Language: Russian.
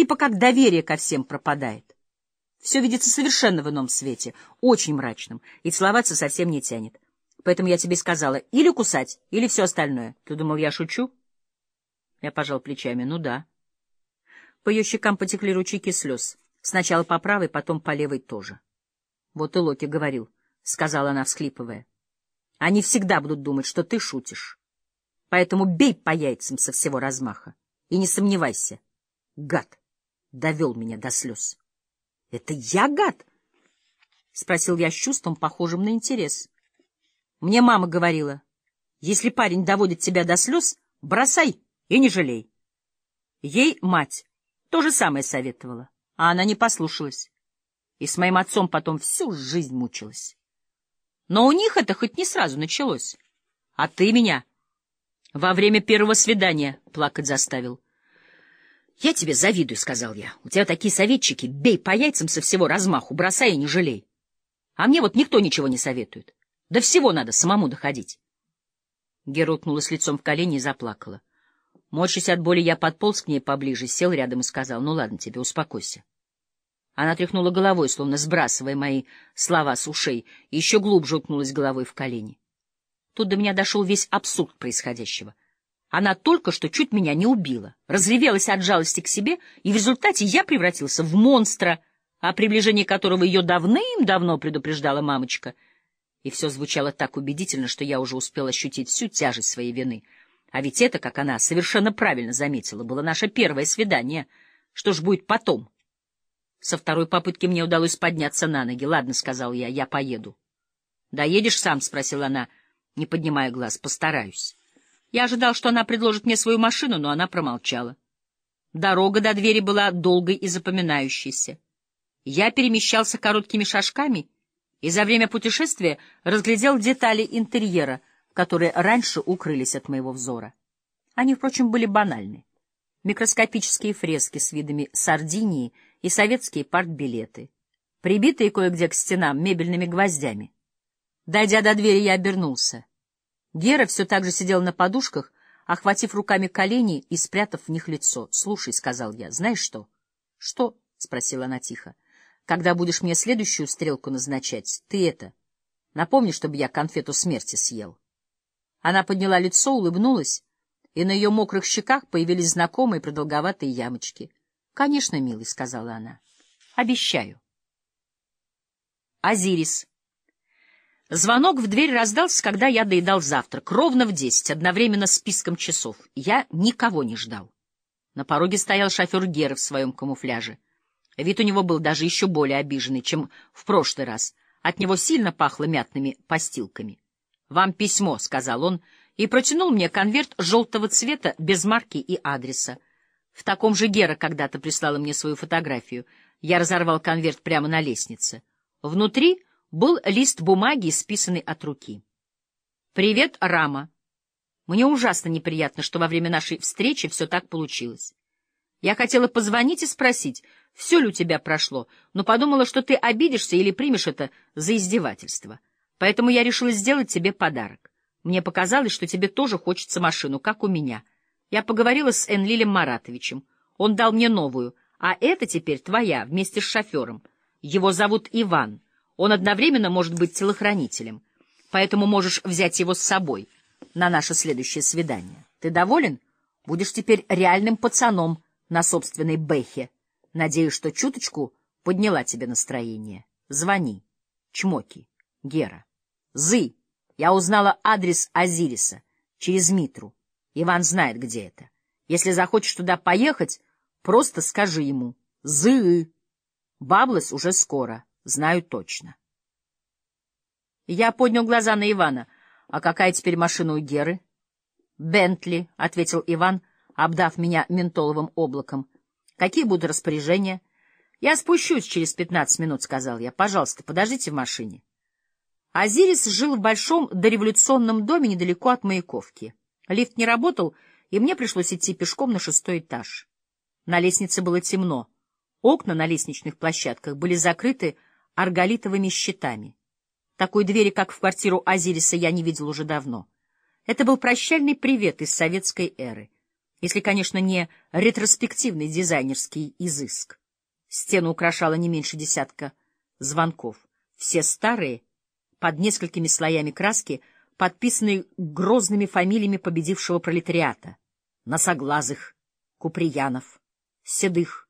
Типа как доверие ко всем пропадает. Все видится совершенно в ином свете, очень мрачным, и целоваться совсем не тянет. Поэтому я тебе сказала, или кусать, или все остальное. Ты думал, я шучу? Я пожал плечами. Ну да. По ее щекам потекли ручейки слез. Сначала по правой, потом по левой тоже. Вот и Локи говорил, — сказала она, всхлипывая. Они всегда будут думать, что ты шутишь. Поэтому бей по яйцам со всего размаха. И не сомневайся. Гад довел меня до слез. — Это я гад? — спросил я с чувством, похожим на интерес. Мне мама говорила, если парень доводит тебя до слез, бросай и не жалей. Ей мать то же самое советовала, а она не послушалась. И с моим отцом потом всю жизнь мучилась. Но у них это хоть не сразу началось. А ты меня во время первого свидания плакать заставил. «Я тебе завидую», — сказал я. «У тебя такие советчики. Бей по яйцам со всего размаху, бросай и не жалей. А мне вот никто ничего не советует. До всего надо самому доходить». Гера уткнулась лицом в колени и заплакала. Морщась от боли, я подполз к ней поближе, сел рядом и сказал, «Ну ладно тебе, успокойся». Она тряхнула головой, словно сбрасывая мои слова с ушей, и еще глубже уткнулась головой в колени. Тут до меня дошел весь абсурд происходящего. Она только что чуть меня не убила, разревелась от жалости к себе, и в результате я превратился в монстра, о приближении которого ее давным-давно предупреждала мамочка. И все звучало так убедительно, что я уже успел ощутить всю тяжесть своей вины. А ведь это, как она совершенно правильно заметила, было наше первое свидание. Что ж будет потом? Со второй попытки мне удалось подняться на ноги. «Ладно», — сказал я, — «я поеду». «Доедешь сам?» — спросила она, не поднимая глаз. «Постараюсь». Я ожидал, что она предложит мне свою машину, но она промолчала. Дорога до двери была долгой и запоминающейся. Я перемещался короткими шажками и за время путешествия разглядел детали интерьера, которые раньше укрылись от моего взора. Они, впрочем, были банальны. Микроскопические фрески с видами Сардинии и советские партбилеты, прибитые кое-где к стенам мебельными гвоздями. Дойдя до двери, я обернулся. Гера все так же сидел на подушках, охватив руками колени и спрятав в них лицо. — Слушай, — сказал я, — знаешь что? — Что? — спросила она тихо. — Когда будешь мне следующую стрелку назначать, ты это... Напомни, чтобы я конфету смерти съел. Она подняла лицо, улыбнулась, и на ее мокрых щеках появились знакомые продолговатые ямочки. — Конечно, милый, — сказала она. — Обещаю. Азирис. Звонок в дверь раздался, когда я доедал завтрак, ровно в десять, одновременно с списком часов. Я никого не ждал. На пороге стоял шофер Гера в своем камуфляже. Вид у него был даже еще более обиженный, чем в прошлый раз. От него сильно пахло мятными постилками. «Вам письмо», — сказал он, и протянул мне конверт желтого цвета без марки и адреса. В таком же Гера когда-то прислала мне свою фотографию. Я разорвал конверт прямо на лестнице. Внутри был лист бумаги, исписанный от руки. «Привет, Рама. Мне ужасно неприятно, что во время нашей встречи все так получилось. Я хотела позвонить и спросить, все ли у тебя прошло, но подумала, что ты обидишься или примешь это за издевательство. Поэтому я решила сделать тебе подарок. Мне показалось, что тебе тоже хочется машину, как у меня. Я поговорила с Энлилем Маратовичем. Он дал мне новую, а это теперь твоя, вместе с шофером. Его зовут Иван». Он одновременно может быть телохранителем, поэтому можешь взять его с собой на наше следующее свидание. Ты доволен? Будешь теперь реальным пацаном на собственной бэхе. Надеюсь, что чуточку подняла тебе настроение. Звони. Чмоки. Гера. Зы. Я узнала адрес Азириса через Митру. Иван знает, где это. Если захочешь туда поехать, просто скажи ему. Зы. Баблос уже скоро. Знаю точно. Я поднял глаза на Ивана. «А какая теперь машина у Геры?» «Бентли», — ответил Иван, обдав меня ментоловым облаком. «Какие будут распоряжения?» «Я спущусь через пятнадцать минут», — сказал я. «Пожалуйста, подождите в машине». Азирис жил в большом дореволюционном доме недалеко от Маяковки. Лифт не работал, и мне пришлось идти пешком на шестой этаж. На лестнице было темно. Окна на лестничных площадках были закрыты арголитовыми щитами. Такой двери, как в квартиру Азириса, я не видел уже давно. Это был прощальный привет из советской эры. Если, конечно, не ретроспективный дизайнерский изыск. Стену украшало не меньше десятка звонков. Все старые, под несколькими слоями краски, подписанные грозными фамилиями победившего пролетариата. Носоглазых, Куприянов, Седых,